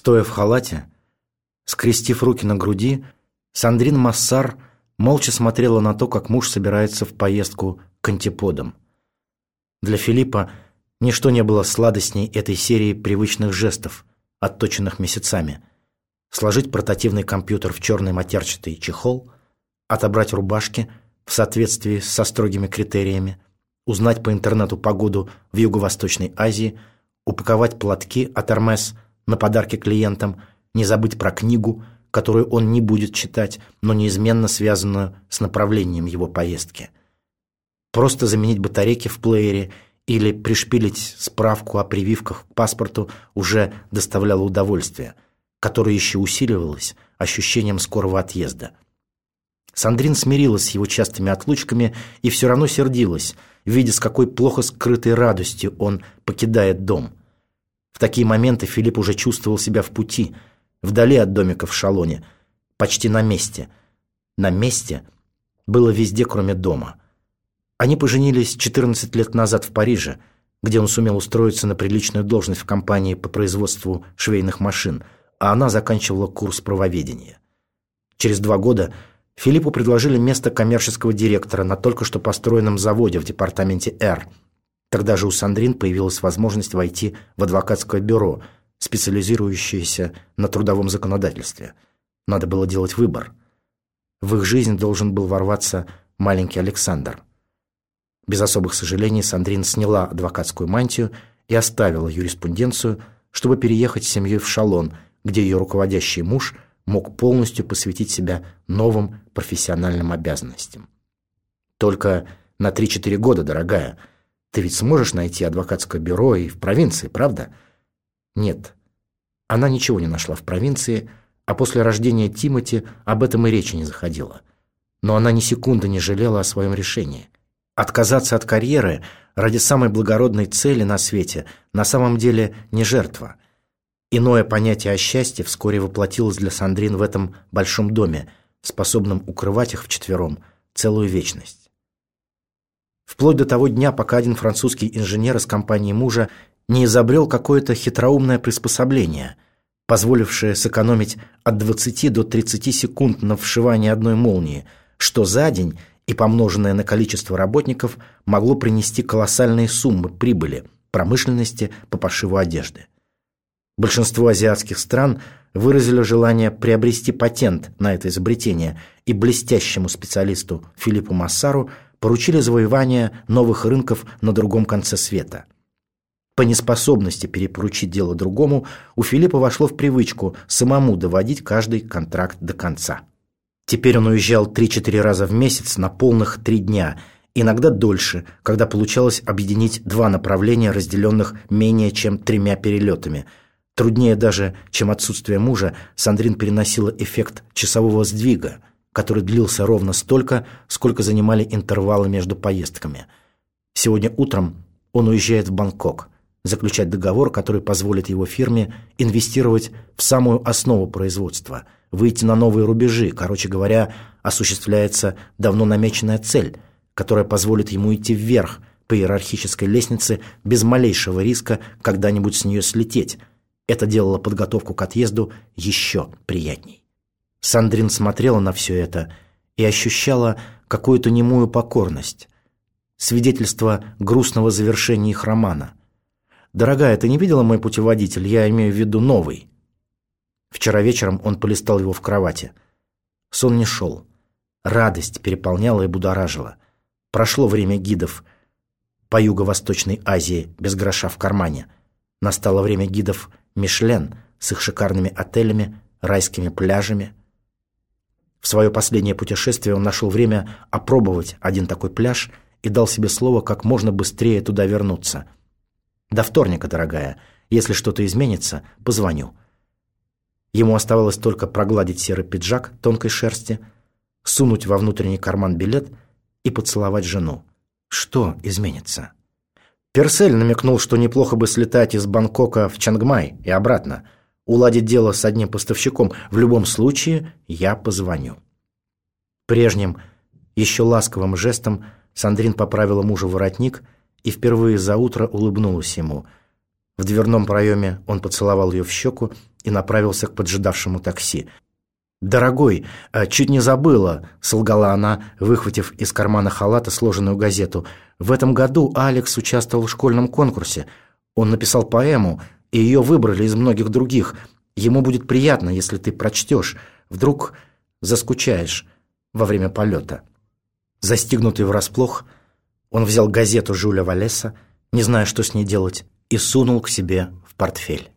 Стоя в халате, скрестив руки на груди, Сандрин Массар молча смотрела на то, как муж собирается в поездку к антиподам. Для Филиппа ничто не было сладостней этой серии привычных жестов, отточенных месяцами. Сложить портативный компьютер в черный матерчатый чехол, отобрать рубашки в соответствии со строгими критериями, узнать по интернету погоду в Юго-Восточной Азии, упаковать платки от Hermes – на подарки клиентам, не забыть про книгу, которую он не будет читать, но неизменно связанную с направлением его поездки. Просто заменить батарейки в плеере или пришпилить справку о прививках к паспорту уже доставляло удовольствие, которое еще усиливалось ощущением скорого отъезда. Сандрин смирилась с его частыми отлучками и все равно сердилась, видя, с какой плохо скрытой радостью он покидает дом – в такие моменты Филипп уже чувствовал себя в пути, вдали от домика в Шалоне, почти на месте. На месте было везде, кроме дома. Они поженились 14 лет назад в Париже, где он сумел устроиться на приличную должность в компании по производству швейных машин, а она заканчивала курс правоведения. Через два года Филиппу предложили место коммерческого директора на только что построенном заводе в департаменте «Р», Тогда же у Сандрин появилась возможность войти в адвокатское бюро, специализирующееся на трудовом законодательстве. Надо было делать выбор. В их жизнь должен был ворваться маленький Александр. Без особых сожалений Сандрин сняла адвокатскую мантию и оставила юриспруденцию, чтобы переехать с семьей в Шалон, где ее руководящий муж мог полностью посвятить себя новым профессиональным обязанностям. «Только на 3-4 года, дорогая», ты ведь сможешь найти адвокатское бюро и в провинции, правда? Нет. Она ничего не нашла в провинции, а после рождения Тимати об этом и речи не заходило. Но она ни секунды не жалела о своем решении. Отказаться от карьеры ради самой благородной цели на свете на самом деле не жертва. Иное понятие о счастье вскоре воплотилось для Сандрин в этом большом доме, способном укрывать их вчетвером целую вечность. Вплоть до того дня, пока один французский инженер из компании мужа не изобрел какое-то хитроумное приспособление, позволившее сэкономить от 20 до 30 секунд на вшивание одной молнии, что за день и помноженное на количество работников могло принести колоссальные суммы прибыли промышленности по пошиву одежды. Большинство азиатских стран выразили желание приобрести патент на это изобретение, и блестящему специалисту Филиппу Массару – поручили завоевание новых рынков на другом конце света. По неспособности перепоручить дело другому, у Филиппа вошло в привычку самому доводить каждый контракт до конца. Теперь он уезжал 3-4 раза в месяц на полных 3 дня, иногда дольше, когда получалось объединить два направления, разделенных менее чем тремя перелетами. Труднее даже, чем отсутствие мужа, Сандрин переносила эффект часового сдвига – который длился ровно столько, сколько занимали интервалы между поездками. Сегодня утром он уезжает в Бангкок, заключать договор, который позволит его фирме инвестировать в самую основу производства, выйти на новые рубежи, короче говоря, осуществляется давно намеченная цель, которая позволит ему идти вверх по иерархической лестнице без малейшего риска когда-нибудь с нее слететь. Это делало подготовку к отъезду еще приятней. Сандрин смотрела на все это и ощущала какую-то немую покорность, свидетельство грустного завершения их романа. «Дорогая, ты не видела мой путеводитель? Я имею в виду новый». Вчера вечером он полистал его в кровати. Сон не шел. Радость переполняла и будоражила. Прошло время гидов по Юго-Восточной Азии без гроша в кармане. Настало время гидов Мишлен с их шикарными отелями, райскими пляжами – в свое последнее путешествие он нашел время опробовать один такой пляж и дал себе слово как можно быстрее туда вернуться. «До вторника, дорогая. Если что-то изменится, позвоню». Ему оставалось только прогладить серый пиджак тонкой шерсти, сунуть во внутренний карман билет и поцеловать жену. Что изменится? Персель намекнул, что неплохо бы слетать из Бангкока в Чангмай и обратно – уладить дело с одним поставщиком. В любом случае, я позвоню». Прежним, еще ласковым жестом Сандрин поправила мужу воротник и впервые за утро улыбнулась ему. В дверном проеме он поцеловал ее в щеку и направился к поджидавшему такси. «Дорогой, а, чуть не забыла», — солгала она, выхватив из кармана халата сложенную газету. «В этом году Алекс участвовал в школьном конкурсе. Он написал поэму, и ее выбрали из многих других. Ему будет приятно, если ты прочтешь. Вдруг заскучаешь во время полета». Застигнутый врасплох, он взял газету Жюля Валеса, не зная, что с ней делать, и сунул к себе в портфель.